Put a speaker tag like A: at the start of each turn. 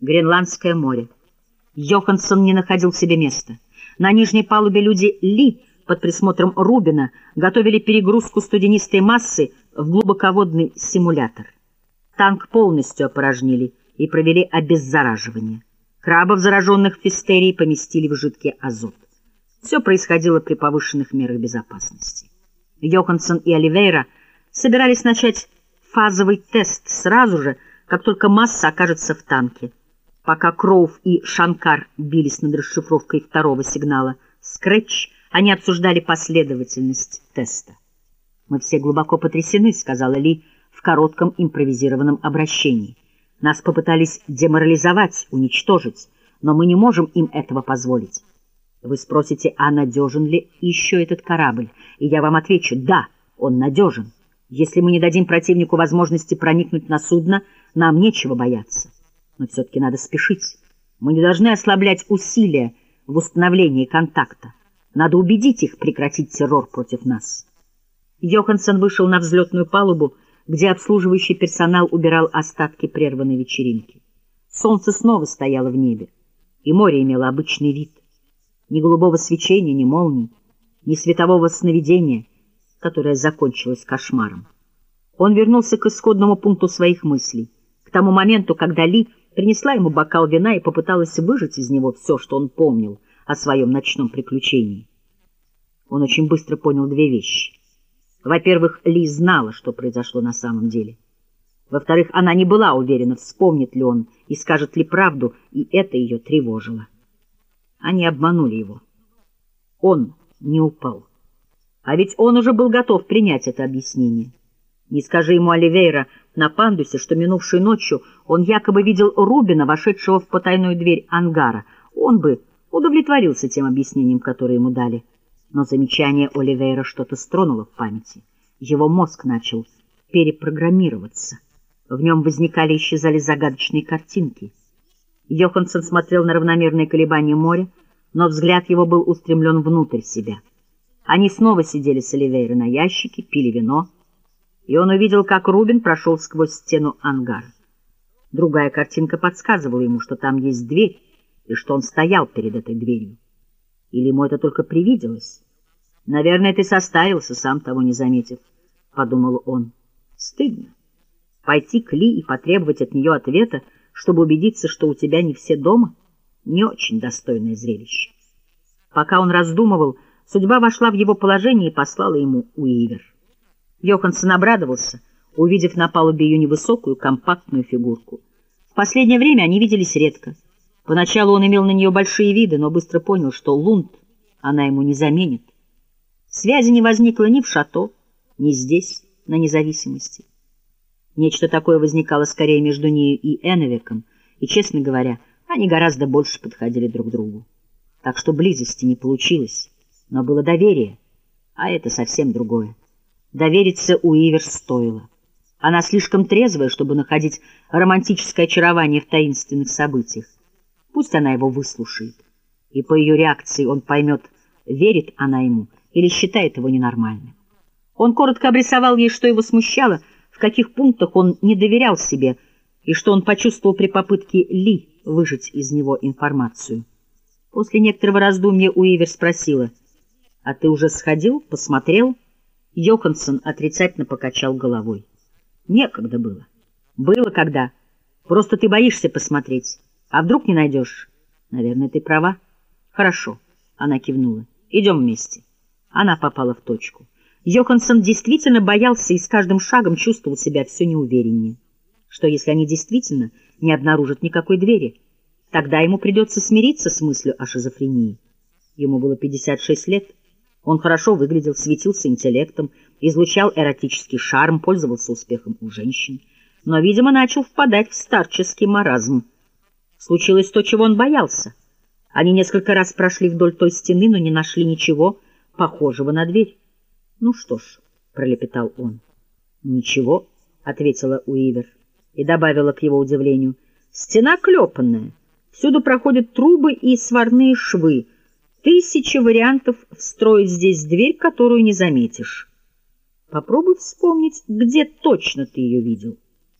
A: Гренландское море. Йоханссон не находил себе места. На нижней палубе люди Ли под присмотром Рубина готовили перегрузку студенистой массы в глубоководный симулятор. Танк полностью опорожнили и провели обеззараживание. Крабов, зараженных фистерией, поместили в жидкий азот. Все происходило при повышенных мерах безопасности. Йоханссон и Оливейра собирались начать фазовый тест сразу же, как только масса окажется в танке. Пока Кроув и Шанкар бились над расшифровкой второго сигнала «Скретч», они обсуждали последовательность теста. «Мы все глубоко потрясены», — сказала Ли в коротком импровизированном обращении. «Нас попытались деморализовать, уничтожить, но мы не можем им этого позволить. Вы спросите, а надежен ли еще этот корабль? И я вам отвечу, да, он надежен. Если мы не дадим противнику возможности проникнуть на судно, нам нечего бояться. Но все-таки надо спешить. Мы не должны ослаблять усилия в установлении контакта. Надо убедить их прекратить террор против нас. Йоханссон вышел на взлетную палубу, где обслуживающий персонал убирал остатки прерванной вечеринки. Солнце снова стояло в небе, и море имело обычный вид. Ни голубого свечения, ни молний, ни светового сновидения, которое закончилось кошмаром. Он вернулся к исходному пункту своих мыслей, к тому моменту, когда Ли принесла ему бокал вина и попыталась выжать из него все, что он помнил о своем ночном приключении. Он очень быстро понял две вещи. Во-первых, Ли знала, что произошло на самом деле. Во-вторых, она не была уверена, вспомнит ли он и скажет ли правду, и это ее тревожило. Они обманули его. Он не упал. А ведь он уже был готов принять это объяснение. Не скажи ему Оливейра на пандусе, что минувшей ночью он якобы видел Рубина, вошедшего в потайную дверь ангара. Он бы удовлетворился тем объяснением, которое ему дали. Но замечание Оливейра что-то стронуло в памяти. Его мозг начал перепрограммироваться. В нем возникали и исчезали загадочные картинки. Йоханссон смотрел на равномерные колебания моря, но взгляд его был устремлен внутрь себя. Они снова сидели с Оливейра на ящике, пили вино, и он увидел, как Рубин прошел сквозь стену ангара. Другая картинка подсказывала ему, что там есть дверь, и что он стоял перед этой дверью. Или ему это только привиделось? Наверное, ты состарился, сам того не заметив, — подумал он. Стыдно. Пойти к Ли и потребовать от нее ответа, чтобы убедиться, что у тебя не все дома, не очень достойное зрелище. Пока он раздумывал, судьба вошла в его положение и послала ему Уивер. Йоханссон обрадовался, увидев на палубе ее невысокую, компактную фигурку. В последнее время они виделись редко. Поначалу он имел на нее большие виды, но быстро понял, что Лунд она ему не заменит. Связи не возникло ни в Шато, ни здесь, на независимости. Нечто такое возникало скорее между нею и Эновиком, и, честно говоря, они гораздо больше подходили друг другу. Так что близости не получилось, но было доверие, а это совсем другое. Довериться Уивер стоило. Она слишком трезвая, чтобы находить романтическое очарование в таинственных событиях. Пусть она его выслушает, и по ее реакции он поймет, верит она ему или считает его ненормальным. Он коротко обрисовал ей, что его смущало, в каких пунктах он не доверял себе, и что он почувствовал при попытке Ли выжать из него информацию. После некоторого раздумья Уивер спросила, «А ты уже сходил, посмотрел?» Йоханссон отрицательно покачал головой. Некогда было. Было когда. Просто ты боишься посмотреть. А вдруг не найдешь? Наверное, ты права. Хорошо. Она кивнула. Идем вместе. Она попала в точку. Йоханссон действительно боялся и с каждым шагом чувствовал себя все неувереннее. Что если они действительно не обнаружат никакой двери? Тогда ему придется смириться с мыслью о шизофрении. Ему было 56 лет. Он хорошо выглядел, светился интеллектом, излучал эротический шарм, пользовался успехом у женщин, но, видимо, начал впадать в старческий маразм. Случилось то, чего он боялся. Они несколько раз прошли вдоль той стены, но не нашли ничего похожего на дверь. «Ну что ж», — пролепетал он. «Ничего», — ответила Уивер и добавила к его удивлению. «Стена клепанная, всюду проходят трубы и сварные швы, Тысяча вариантов встроить здесь дверь, которую не заметишь. Попробуй вспомнить, где точно ты ее видел.